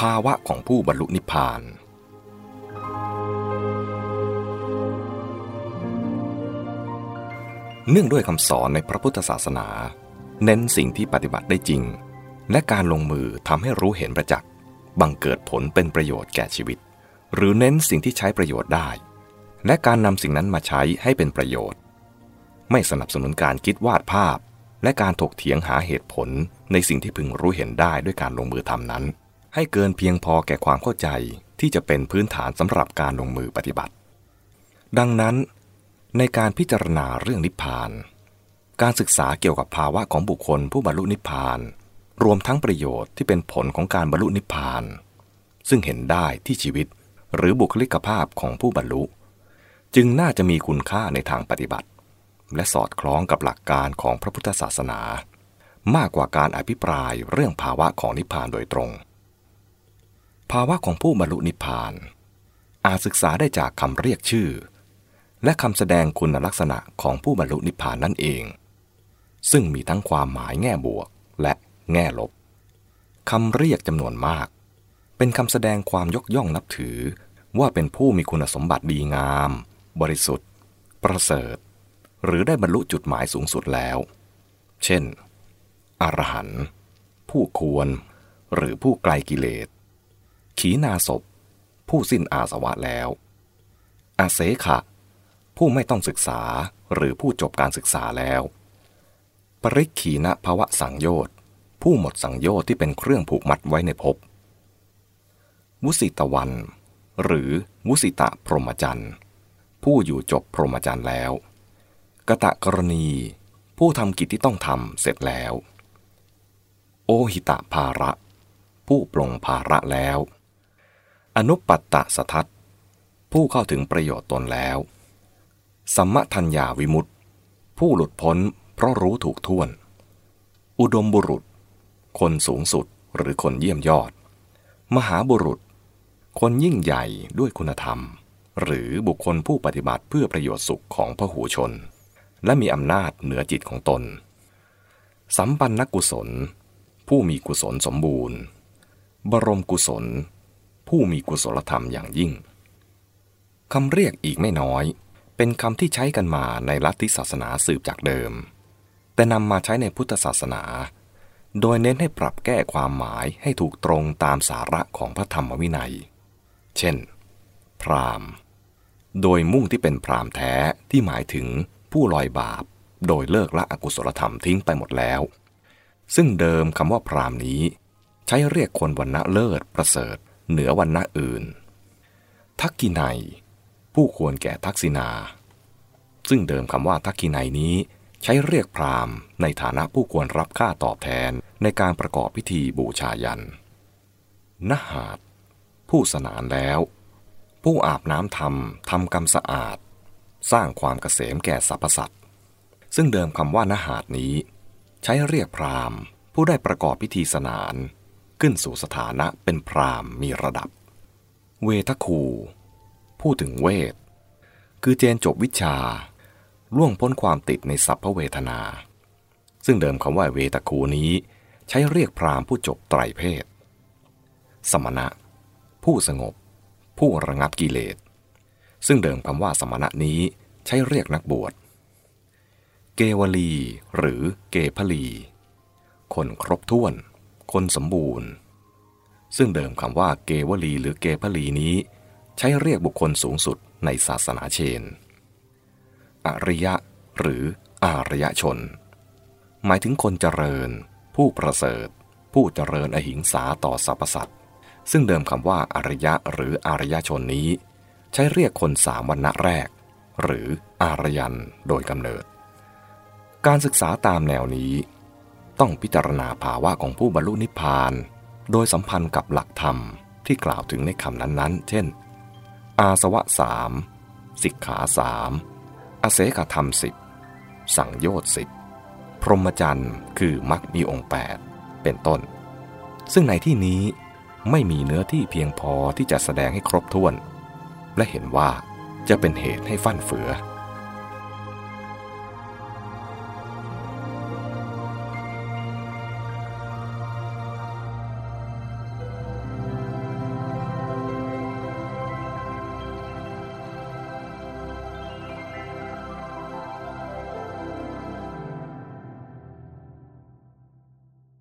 ภาวะของผู้บรรลุนิพพาน เนื่องด้วยคำสอนในพระพุทธศาสนา เน้นสิ่งที่ปฏิบัติได้จริง และการลงมือทำให้รู้เห็นประจักษ์บังเกิดผลเป็นประโยชน์แก่ชีวิต หรือเน้นสิ่งที่ใช้ประโยชน์ได้ และการนำสิ่งนั้นมาใช้ให้เป็นประโยชน์ ไม่สนับสนุนการคิดวาดภาพ และการถกเถียงหาเหตุผลในสิ่งที่พึงรู้เห็นได้ด้วยการลงมือทำนั้น ให้เกินเพียงพอแก่ความเข้าใจที่จะเป็นพื้นฐานสำหรับการลงมือปฏิบัติ ดังนั้น ในการพิจารณาเรื่องนิพพาน การศึกษาเกี่ยวกับภาวะของบุคคลผู้บรรลุนิพพาน รวมทั้งประโยชน์ที่เป็นผลของการบรรลุนิพพาน ซึ่งเห็นได้ที่ชีวิตหรือบุคลิกภาพของผู้บรรลุ จึงน่าจะมีคุณค่าในทางปฏิบัติ และสอดคล้องกับหลักการของพระพุทธศาสนา มากกว่าการอภิปรายเรื่องภาวะของนิพพานโดยตรง ภาวะของผู้บรรลุนิพพาน อาจศึกษาได้จากคำเรียกชื่อ และคำแสดงคุณลักษณะของผู้บรรลุนิพพานนั่นเอง ซึ่งมีทั้งความหมายแง่บวกและแง่ลบคำเรียกจำนวนมาก เป็นคำแสดงความยกย่องนับถือว่าเป็นผู้มีคุณสมบัติดีงาม บริสุทธิ์ ประเสริฐ หรือได้บรรลุจุดหมายสูงสุดแล้ว เช่น อรหันต์ผู้ควร หรือผู้ไกลกิเลส ขีนาศพ ผู้สิ้นอาสวะแล้ว อาเสขะ ผู้ไม่ต้องศึกษาหรือผู้จบการศึกษาแล้ว ปริกขีณภาวะสังโยชน์ผู้หมดสังโยชน์ที่เป็นเครื่องผูกมัดไว้ในภพ วุสิตวัน หรือวุสิตะพรหมจรรย์ผู้อยู่จบพรหมจรรย์แล้ว กะตะกรณี ผู้ทำกิจที่ต้องทำเสร็จแล้ว โอหิตะภาระ ผู้ปลงภาระแล้ว อนุปัตตะสทัตผู้เข้าถึงประโยชน์ตนแล้ว สัมมทัญญาวิมุตติ ผู้หลุดพ้นเพราะรู้ถูกท่วน อุดมบุรุษ คนสูงสุดหรือคนเยี่ยมยอด มหาบุรุษ คนยิ่งใหญ่ด้วยคุณธรรม หรือบุคคลผู้ปฏิบัติเพื่อประโยชน์สุขของพหูชน และมีอำนาจเหนือจิตของตน สัมปันนกุศล ผู้มีกุศลสมบูรณ์ บรมกุศล ผู้มีกุศลธรรมอย่างยิ่งคำเรียกอีกไม่น้อย เป็นคำที่ใช้กันมาในลัทธิศาสนาสืบจากเดิม แต่นำมาใช้ในพุทธศาสนา โดยเน้นให้ปรับแก้ความหมายให้ถูกตรงตามสาระของพระธรรมวินัย เช่น พรามโดยมุ่งที่เป็นพรามแท้ที่หมายถึงผู้ลอยบาป โดยเลิกละอกุศลธรรมทิ้งไปหมดแล้ว ซึ่งเดิมคำว่าพรามนี้ ใช้เรียกคนวันณะเลิศประเสริฐ เหนือวันณะอื่น ทักกินัย ผู้ควรแก่ทักษิณาซึ่งเดิมคำว่าทักกินัยนี้ใช้เรียกพราหมณ์ในฐานะผู้ควรรับค่าตอบแทนในการประกอบพิธีบูชายันนหาดผู้สนานแล้ว ผู้อาบน้ำทำทำกรรมสะอาด สร้างความเกษมแก่สรรพสัตว์ ซึ่งเดิมคำว่านหาดนี้ ใช้เรียกพราหมณ์ ผู้ได้ประกอบพิธีสนาน ขึ้นสู่สถานะเป็นพรามมีระดับ เวทคู พูดถึงเวท คือเจนจบวิชาล่วงพ้นความติดในสัพพเวทนา ซึ่งเดิมคำว่าเวทคูนี้ ใช้เรียกพรามผู้จบไตรเพศ สมณะ ผู้สงบ ผู้ระงับกิเลส ซึ่งเดิมคำว่าสมณะนี้ใช้เรียกนักบวช เกวลี หรือเกพลี คนครบถ้วน คนสมบูรณ์ ซึ่งเดิมคำว่าเกวลีหรือเกพลีนี้ ใช้เรียกบุคคลสูงสุดในศาสนาเชน อริยะหรืออารยชน หมายถึงคนเจริญ ผู้ประเสริฐ ผู้เจริญอหิงสาต่อสรรพสัตว์ซึ่งเดิมคำว่าอริยะหรืออารยชนนี้ ใช้เรียกคนสามวันณะแรก หรืออารยันโดยกำเนิด การศึกษาตามแนวนี้ ต้องพิจารณาภาวะของผู้บรรลุนิพพาน โดยสัมพันธ์กับหลักธรรมที่กล่าวถึงในคำนั้นๆ เช่น อาสวะสามสิกขาสามอเสกธรรมสิบสังโยชน์สิบพรหมจรรย์คือมรรคมีองค์ 8 เป็นต้น ซึ่งในที่นี้ไม่มีเนื้อที่เพียงพอที่จะแสดงให้ครบถ้วน และเห็นว่าจะเป็นเหตุให้ฟั่นเฟือ